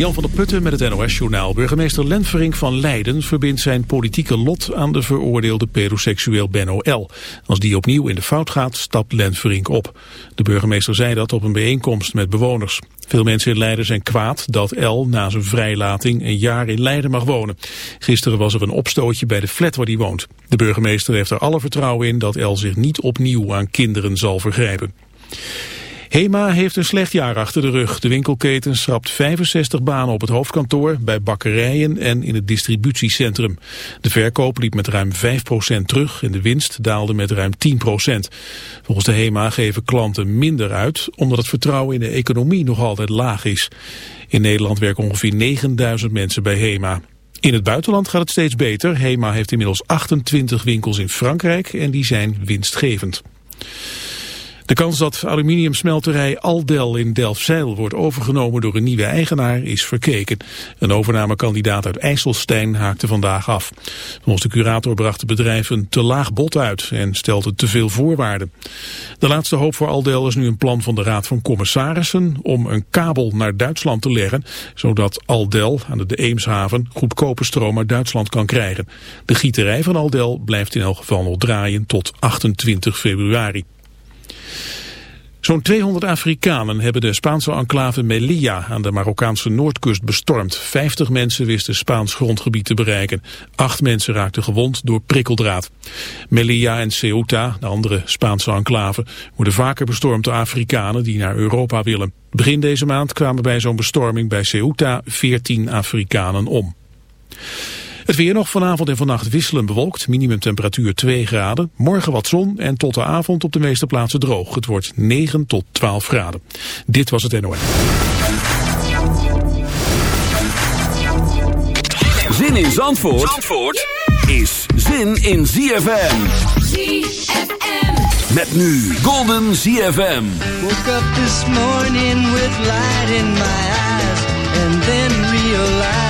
Jan van der Putten met het NOS-journaal. Burgemeester Lenverink van Leiden verbindt zijn politieke lot aan de veroordeelde pedoseksueel Benno L. Als die opnieuw in de fout gaat, stapt Lenverink op. De burgemeester zei dat op een bijeenkomst met bewoners. Veel mensen in Leiden zijn kwaad dat L na zijn vrijlating een jaar in Leiden mag wonen. Gisteren was er een opstootje bij de flat waar hij woont. De burgemeester heeft er alle vertrouwen in dat L zich niet opnieuw aan kinderen zal vergrijpen. HEMA heeft een slecht jaar achter de rug. De winkelketen schrapt 65 banen op het hoofdkantoor, bij bakkerijen en in het distributiecentrum. De verkoop liep met ruim 5% terug en de winst daalde met ruim 10%. Volgens de HEMA geven klanten minder uit, omdat het vertrouwen in de economie nog altijd laag is. In Nederland werken ongeveer 9000 mensen bij HEMA. In het buitenland gaat het steeds beter. HEMA heeft inmiddels 28 winkels in Frankrijk en die zijn winstgevend. De kans dat aluminiumsmelterij Aldel in Delfzijl wordt overgenomen door een nieuwe eigenaar is verkeken. Een overnamekandidaat uit IJsselstein haakte vandaag af. Volgens de curator bracht het bedrijf een te laag bod uit en stelt het te veel voorwaarden. De laatste hoop voor Aldel is nu een plan van de Raad van Commissarissen om een kabel naar Duitsland te leggen, zodat Aldel aan de Eemshaven goedkope stroom uit Duitsland kan krijgen. De gieterij van Aldel blijft in elk geval nog draaien tot 28 februari. Zo'n 200 Afrikanen hebben de Spaanse enclave Melilla aan de Marokkaanse noordkust bestormd. 50 mensen wisten Spaans grondgebied te bereiken. Acht mensen raakten gewond door prikkeldraad. Melilla en Ceuta, de andere Spaanse enclave, worden vaker bestormd door Afrikanen die naar Europa willen. Begin deze maand kwamen bij zo'n bestorming bij Ceuta 14 Afrikanen om. Het weer nog vanavond en vannacht wisselen bewolkt. Minimumtemperatuur 2 graden. Morgen wat zon en tot de avond op de meeste plaatsen droog. Het wordt 9 tot 12 graden. Dit was het NOS. Zin in Zandvoort, Zandvoort is zin in ZFM. ZFM. Met nu Golden ZFM. Woke up this morning with light in my eyes. And then realized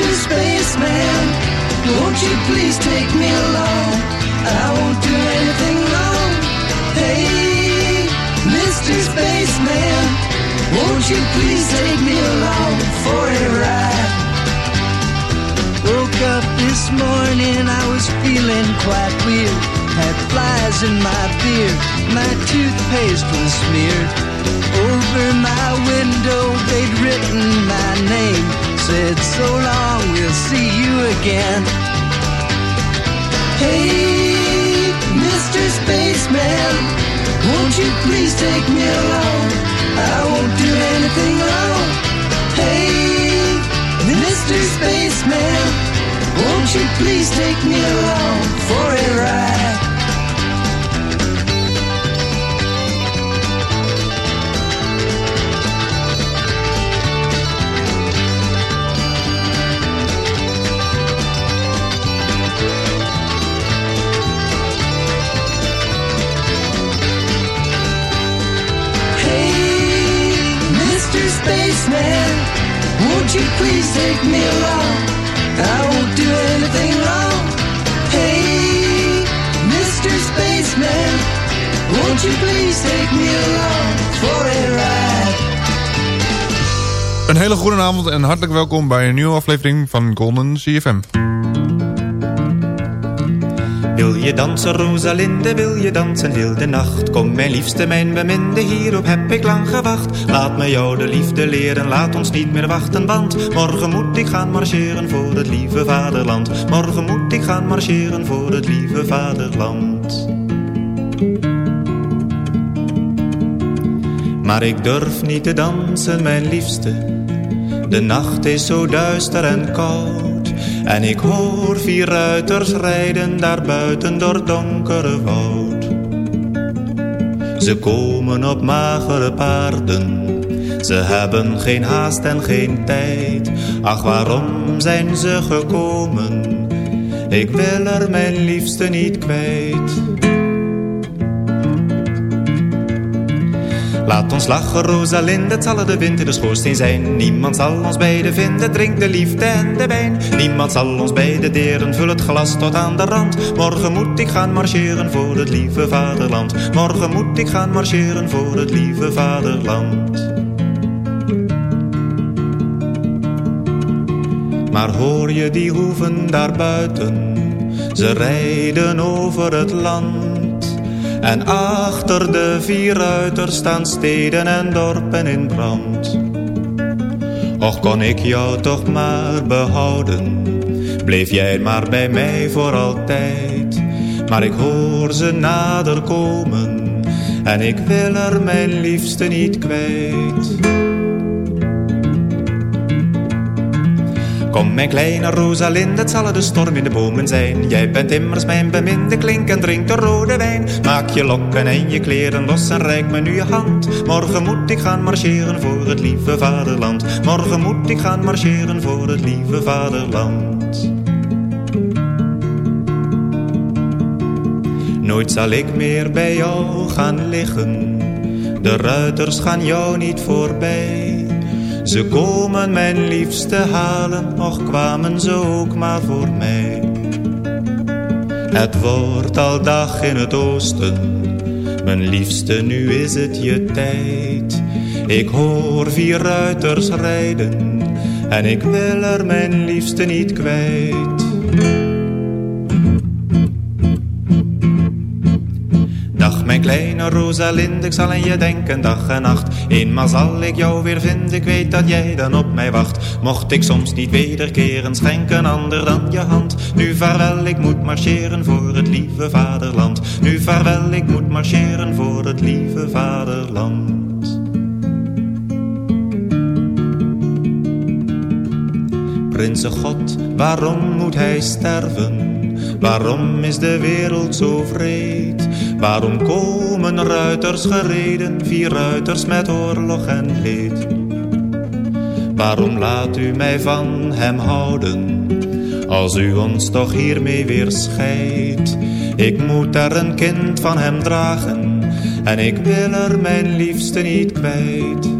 Mr. Spaceman, won't you please take me along? I won't do anything wrong. Hey, Mr. Spaceman, won't you please take me along for a ride? Woke up this morning, I was feeling quite weird. Had flies in my beard, my toothpaste was smeared. Over my window, they'd written my name said so long, we'll see you again. Hey, Mr. Spaceman, won't you please take me along? I won't do anything wrong. Hey, Mr. Spaceman, won't you please take me along for a ride? Hele goede avond en hartelijk welkom bij een nieuwe aflevering van Golden CFM. Wil je dansen, Rosalinde, wil je dansen heel de nacht? Kom, mijn liefste, mijn beminde, hierop heb ik lang gewacht. Laat me jou de liefde leren, laat ons niet meer wachten, want morgen moet ik gaan marcheren voor het lieve vaderland. Morgen moet ik gaan marcheren voor het lieve vaderland. Maar ik durf niet te dansen, mijn liefste. De nacht is zo duister en koud. En ik hoor vier ruiters rijden daar buiten door donkere woud. Ze komen op magere paarden, Ze hebben geen haast en geen tijd. Ach, waarom zijn ze gekomen? Ik wil er mijn liefste niet kwijt. Laat ons lachen, Rosalinde, het zal de wind in de schoorsteen zijn. Niemand zal ons beiden vinden, drink de liefde en de wijn. Niemand zal ons beiden deren, vul het glas tot aan de rand. Morgen moet ik gaan marcheren voor het lieve vaderland. Morgen moet ik gaan marcheren voor het lieve vaderland. Maar hoor je die hoeven daar buiten? Ze rijden over het land. En achter de vier ruiters staan steden en dorpen in brand. Och kon ik jou toch maar behouden. Bleef jij maar bij mij voor altijd. Maar ik hoor ze nader komen. En ik wil er mijn liefste niet kwijt. Kom mijn kleine Rosalinde, het zal de storm in de bomen zijn. Jij bent immers mijn beminde, klink en drink de rode wijn. Maak je lokken en je kleren los en reik me nu je hand. Morgen moet ik gaan marcheren voor het lieve vaderland. Morgen moet ik gaan marcheren voor het lieve vaderland. Nooit zal ik meer bij jou gaan liggen. De ruiters gaan jou niet voorbij. Ze komen mijn liefste halen, och kwamen ze ook maar voor mij. Het wordt al dag in het oosten, mijn liefste, nu is het je tijd. Ik hoor vier ruiters rijden, en ik wil er mijn liefste niet kwijt. Dag mijn kleine Rosalinde, ik zal aan je denken dag en nacht. Eenmaal zal ik jou weer vinden, ik weet dat jij dan op mij wacht. Mocht ik soms niet wederkeren, schenk een ander dan je hand. Nu vaarwel, ik moet marcheren voor het lieve vaderland. Nu vaarwel, ik moet marcheren voor het lieve vaderland. Prinsen God, waarom moet hij sterven? Waarom is de wereld zo vreed? Waarom komen ruiters gereden, vier ruiters met oorlog en leed? Waarom laat u mij van hem houden, als u ons toch hiermee weer scheidt? Ik moet er een kind van hem dragen, en ik wil er mijn liefste niet kwijt.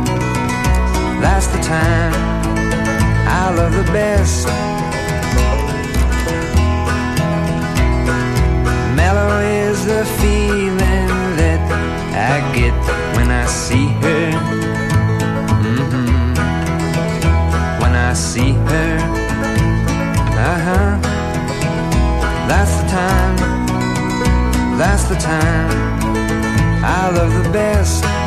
that's the time I love the best. Mellow is the feeling that I get when I see her. Mm-hmm. when I see her. Uh-huh. That's the time. That's the time. I love the best.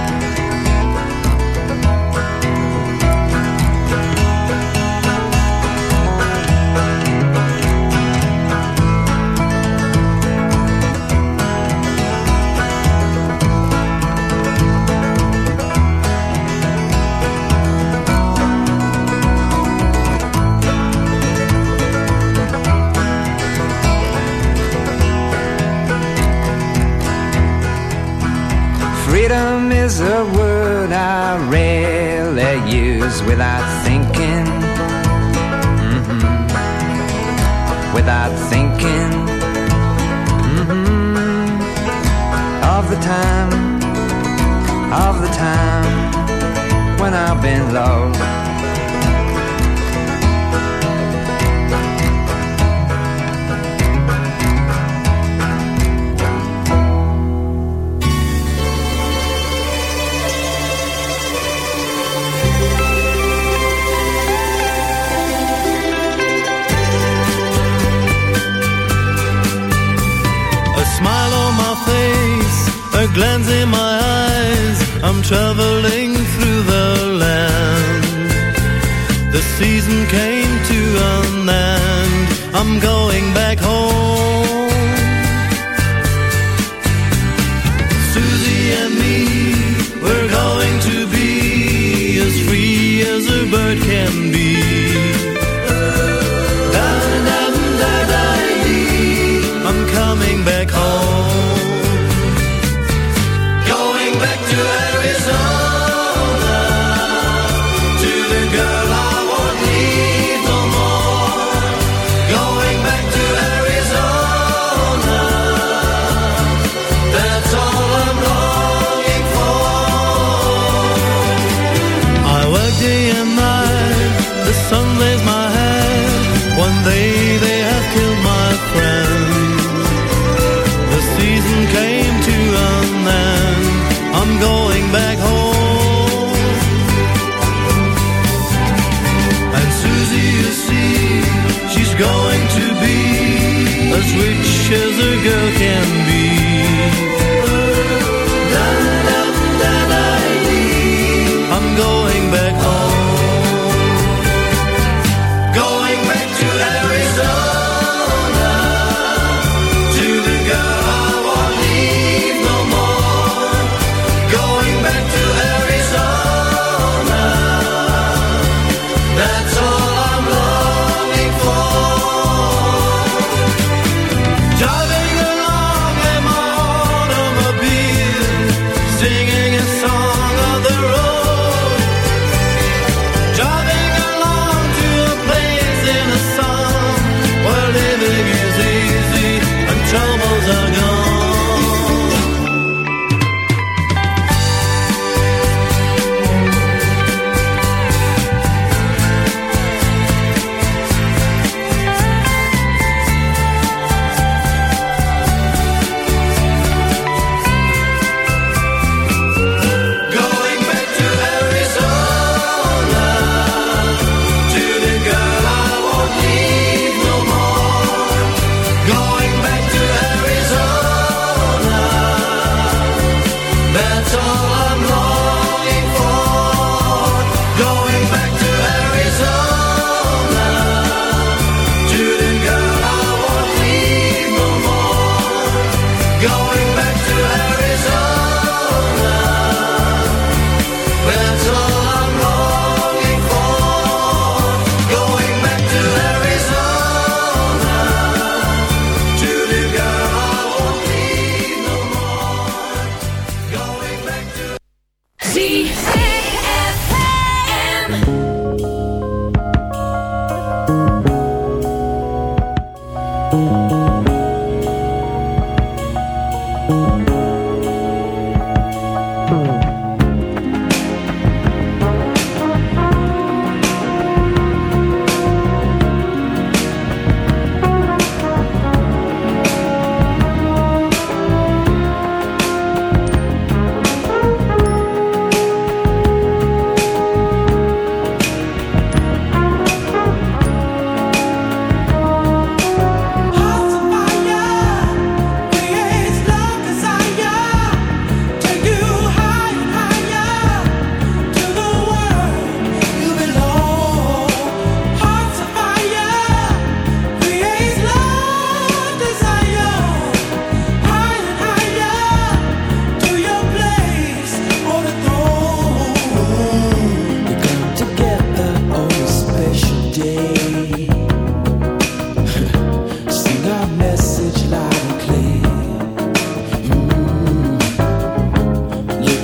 is a word I rarely use without thinking. Mm-hmm. Without thinking mm-hmm. of the time, of the time when I've been low. glance in my eyes, I'm traveling through the land. The season came to an end, I'm going back home. They, they have killed my friend. The season came to an end. I'm going back home. And Susie, you see, she's going to be as rich as a girl can be.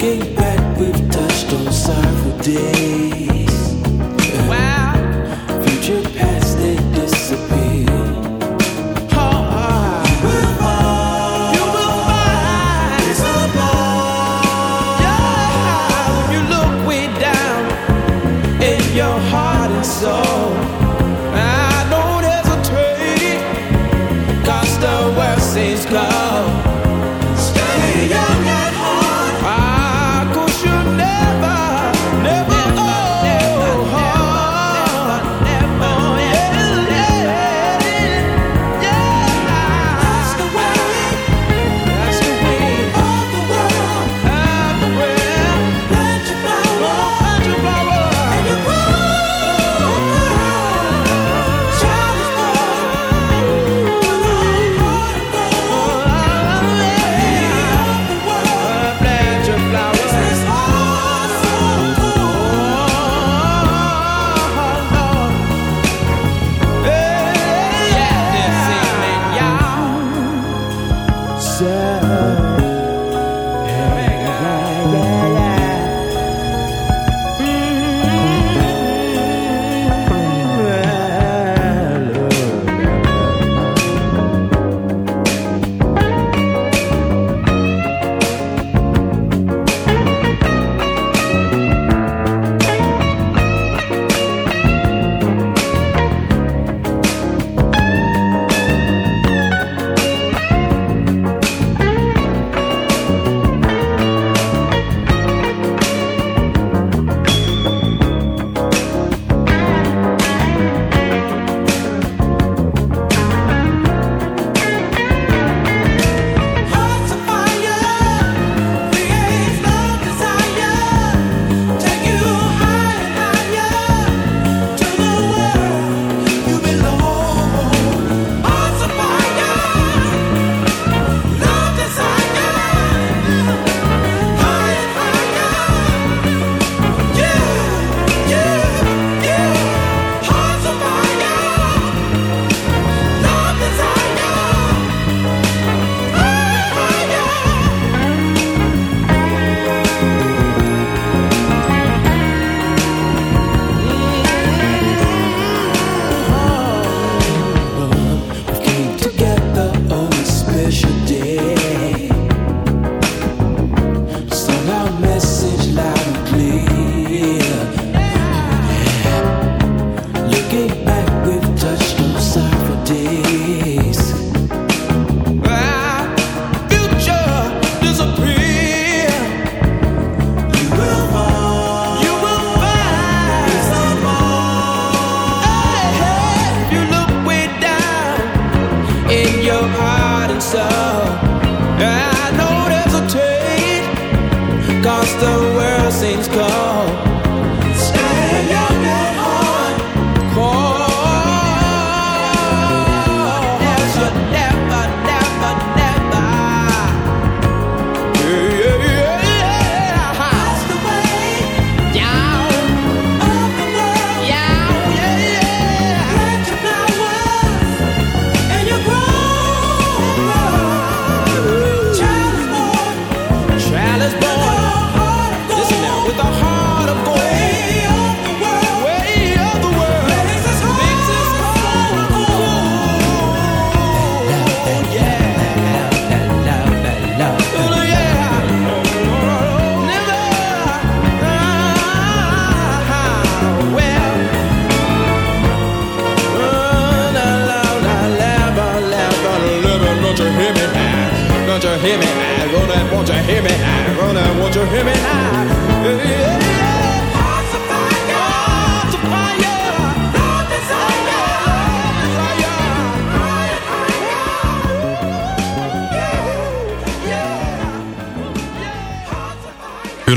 looking back, we've touched on sorrowful days.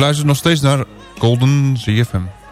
luistert nog steeds naar Golden ZFM.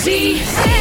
See.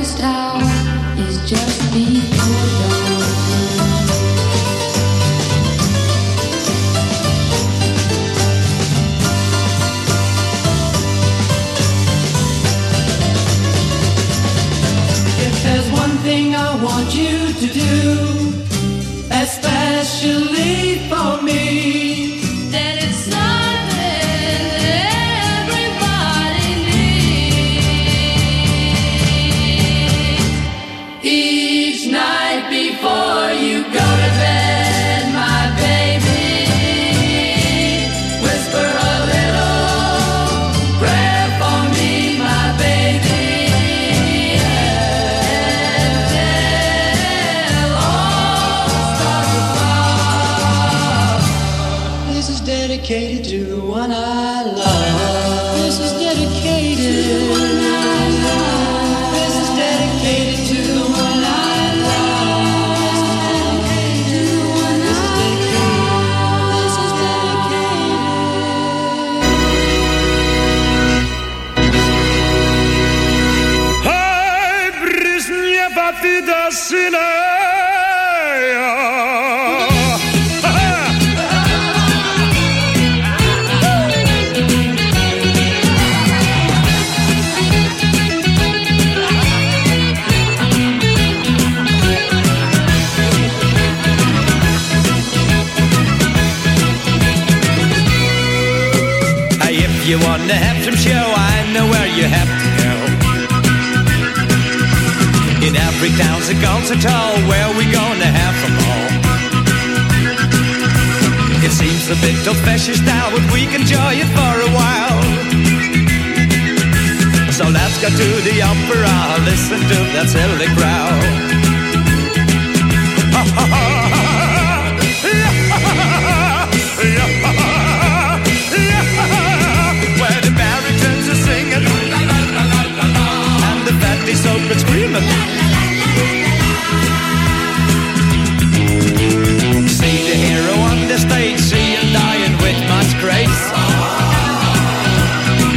focused out is just me. Don't fetch us down, but we can enjoy it for a while. So let's go to the opera, listen to that silly growl. Ha ha ha! Where the baritons are singing, and the fatties open screaming. stage grace.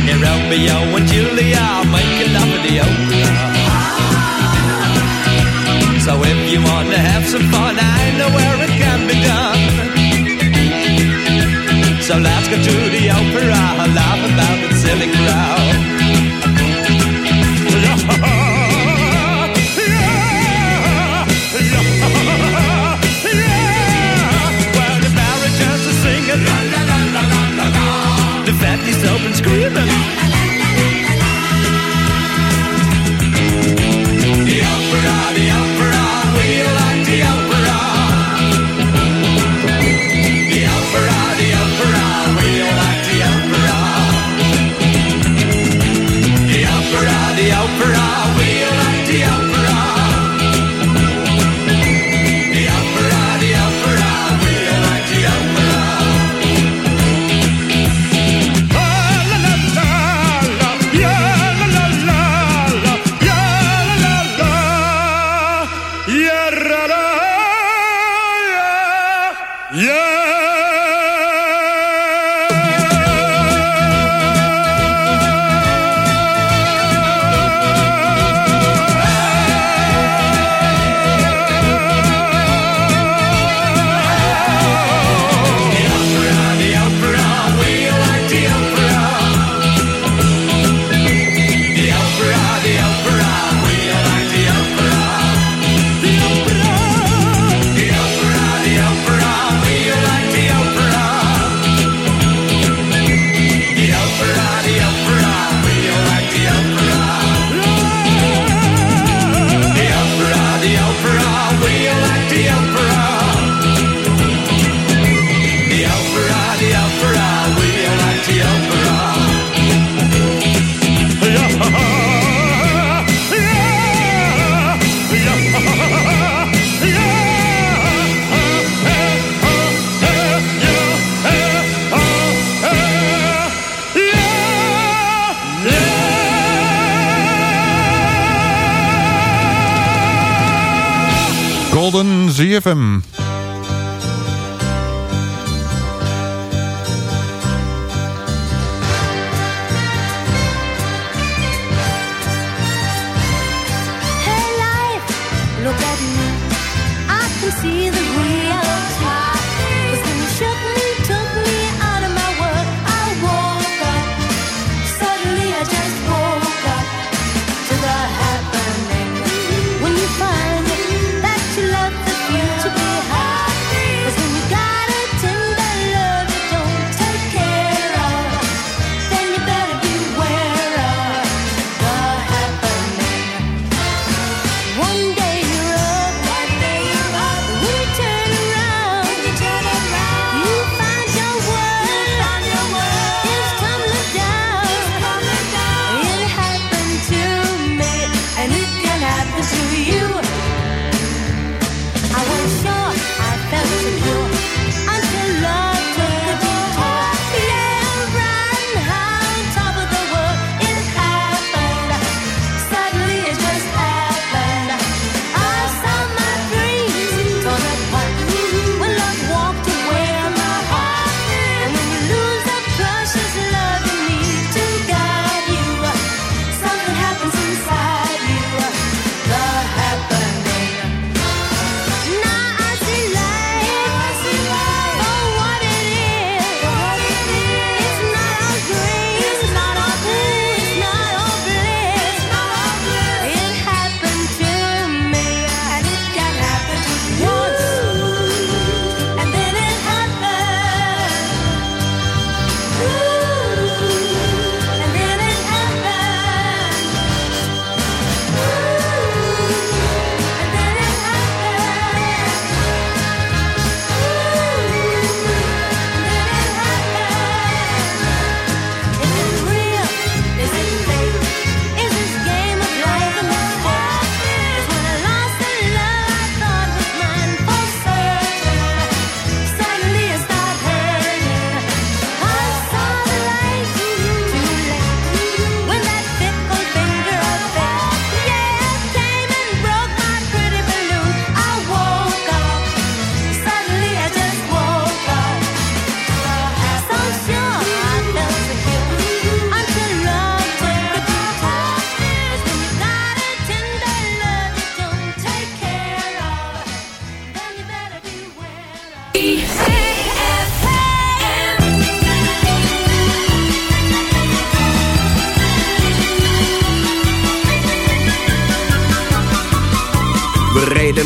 Near Romeo and Julia make love at the old. So if you want to have some fun, I know where it can be done. So let's go to the opera, laugh about the silly crowd.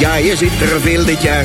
Ja, je ziet er veel dit jaar.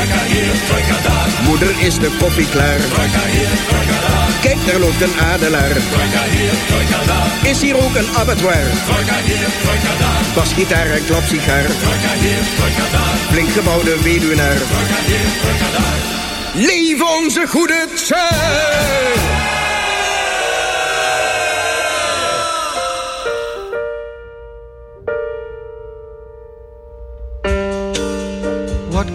suffend staat gij daar? Moeder is de koffie klaar. Kijk, daar loopt een adelaar. Is hier ook een abattoir? Basgitaar en klapsigaar. Flink gebouwde weduwnaar. Leef onze goede tijd!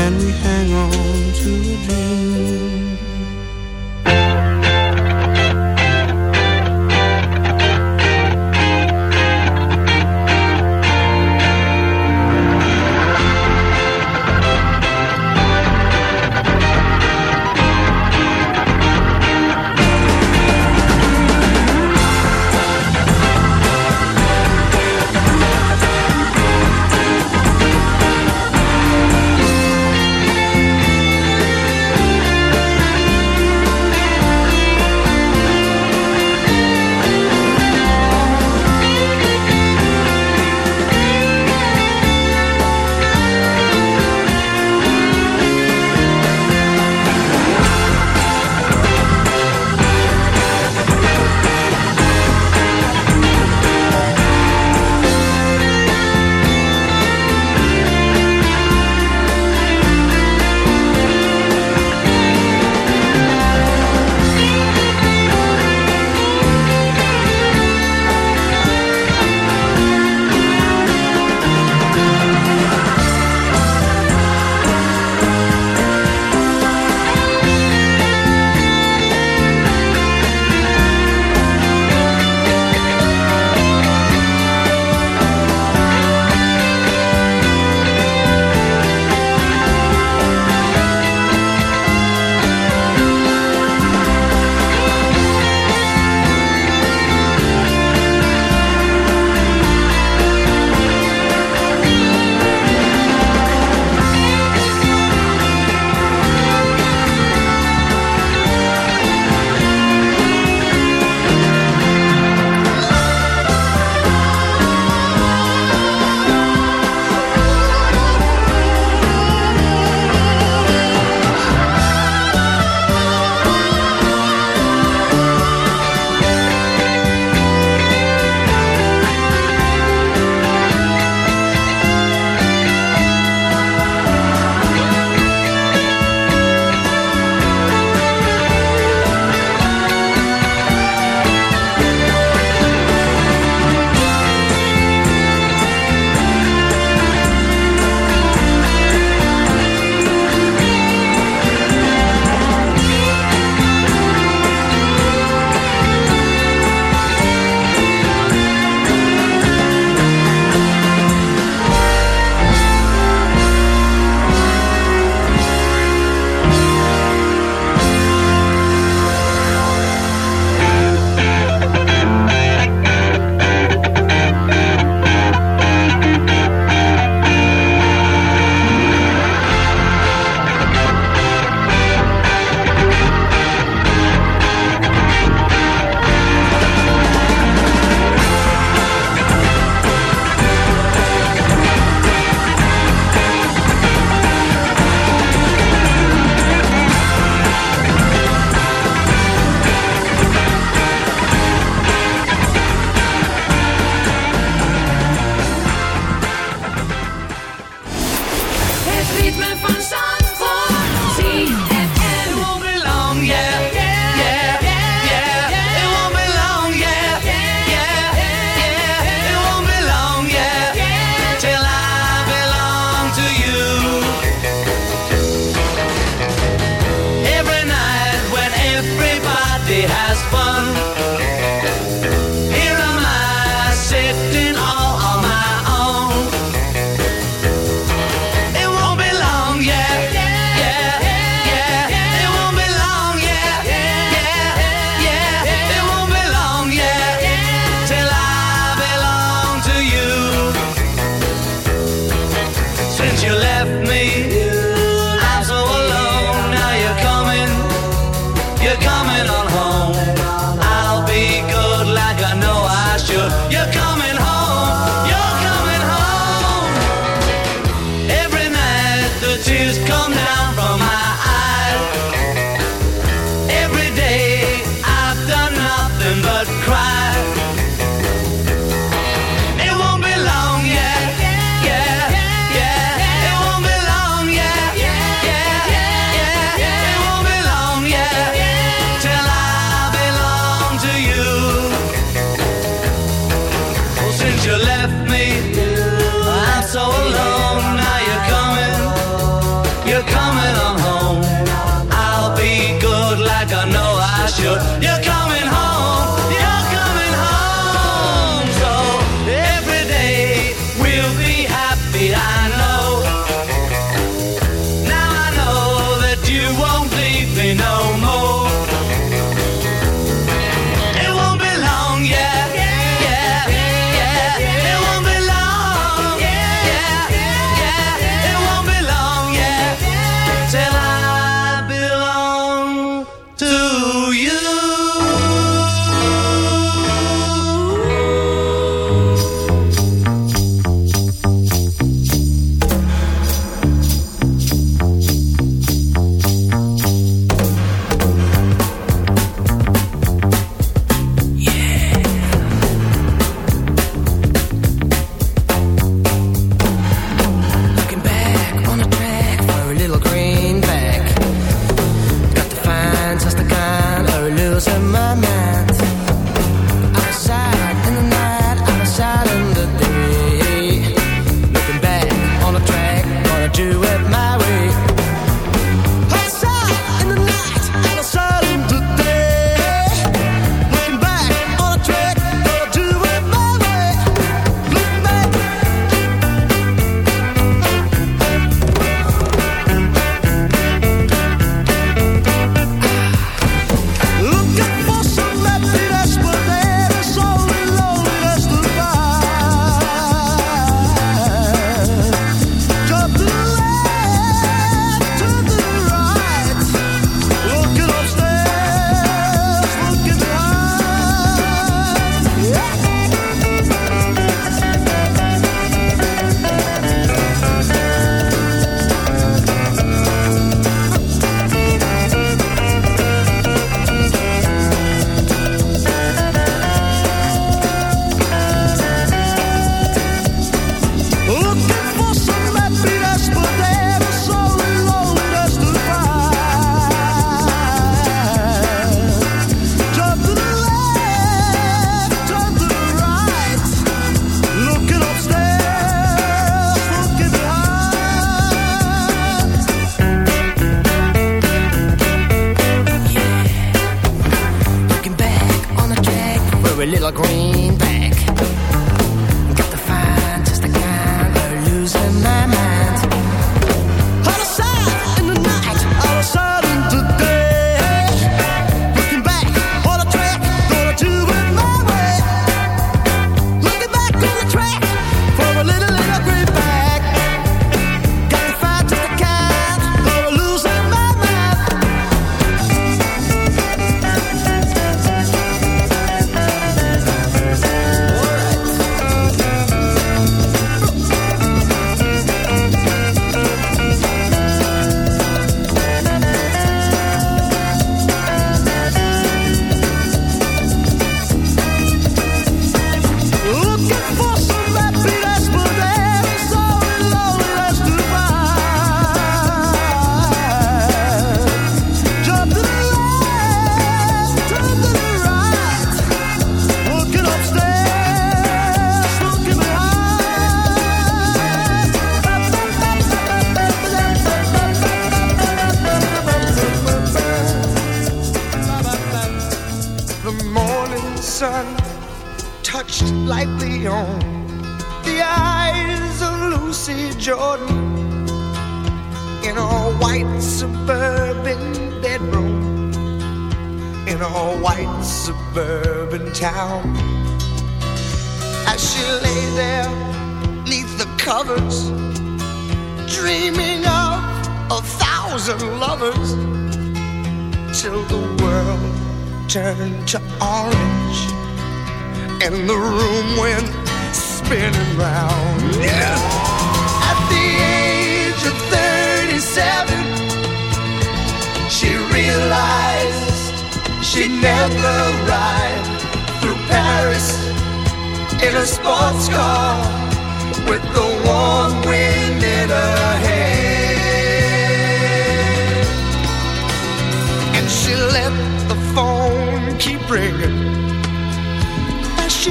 Can we hang on to a dream?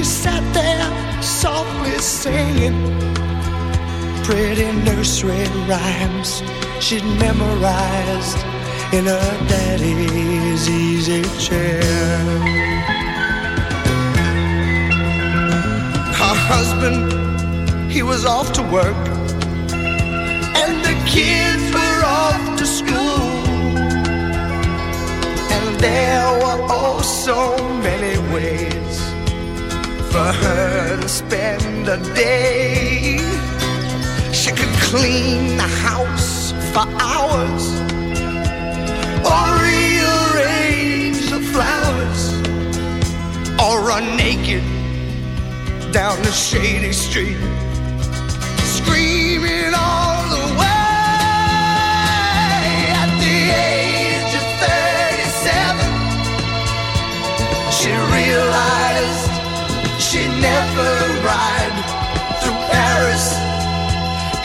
She sat there softly singing pretty nursery rhymes she'd memorized in her daddy's easy chair. Her husband, he was off to work, and the kids were off to school. And there were oh so many ways for her to spend a day. She could clean the house for hours or rearrange the flowers or run naked down the shady street screaming all the way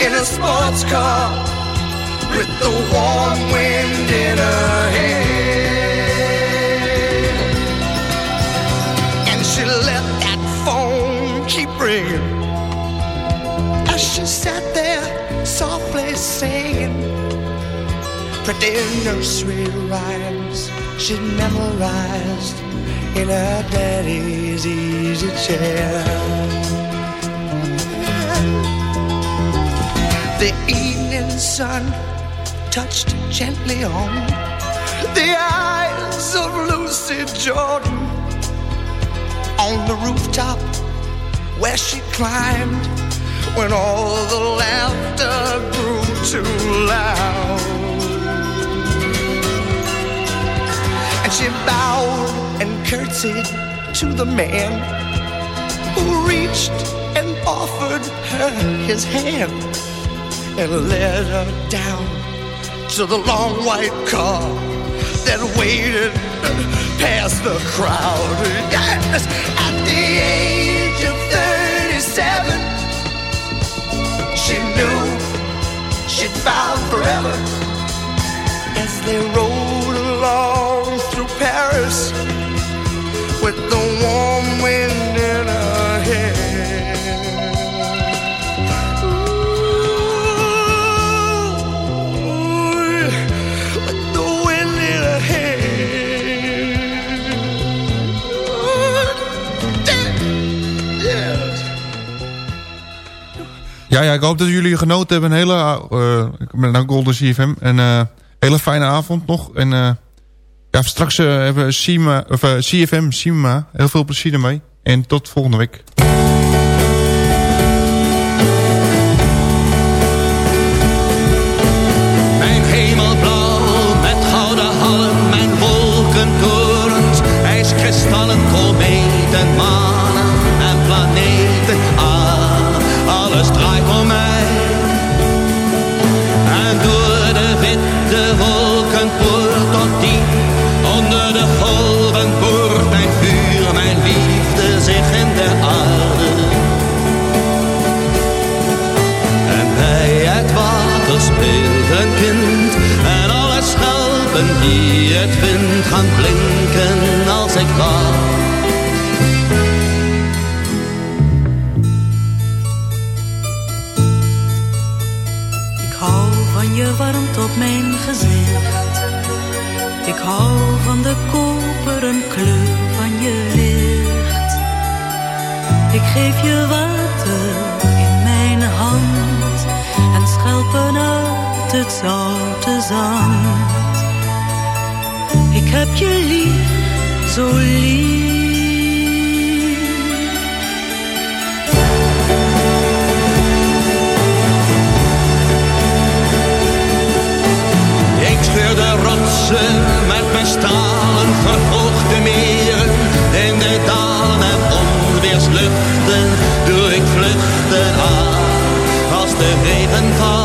in a sports car with the warm wind in her hair. And she let that phone keep ringing as she sat there softly singing pretty nursery rhymes she'd memorized in her daddy's easy chair. Sun touched gently on the eyes of Lucy Jordan on the rooftop where she climbed when all the laughter grew too loud. And she bowed and curtsied to the man who reached and offered her his hand and led her down to the long white car that waited past the crowd. Yes, at the age of 37, she knew she'd found forever as they rode along through Paris with the warm wind in her hair. Ja, ja, ik hoop dat jullie genoten hebben. Een hele, eh met nou Golden CFM. Een eh, hele fijne avond nog. En eh, ja, straks hebben we of, CFM Sima. Heel veel plezier ermee. En tot volgende week. Die het vindt gaan blinken als ik wacht Ik hou van je warmte op mijn gezicht. Ik hou van de koperen kleur van je licht. Ik geef je water in mijn hand en schelpen uit het zoute zand. Heb je lief, zo lief. Ik scheur de rotsen met mijn stalen verhoogde meren. In de dalen en onweersluchten doe ik vluchten aan als de regen valt.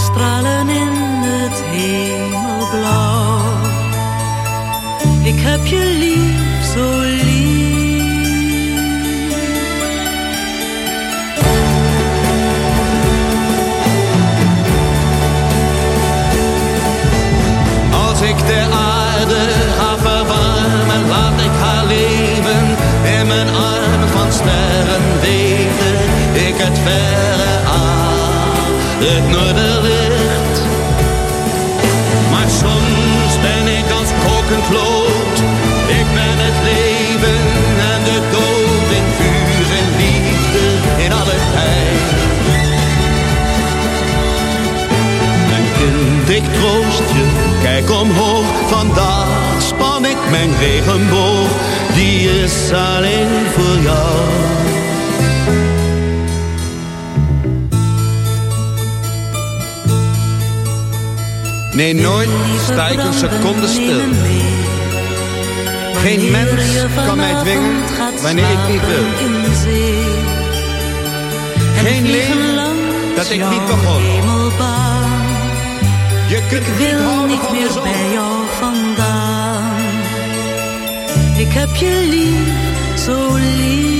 En stralen in het hemelblauw. Ik heb je lief, zo lief. Een seconde stil. Geen mens kan mij dwingen wanneer ik niet wil. Geen leven dat ik niet begon. Je kunt Ik wil niet meer bij jou vandaan. Ik heb je lief, zo lief.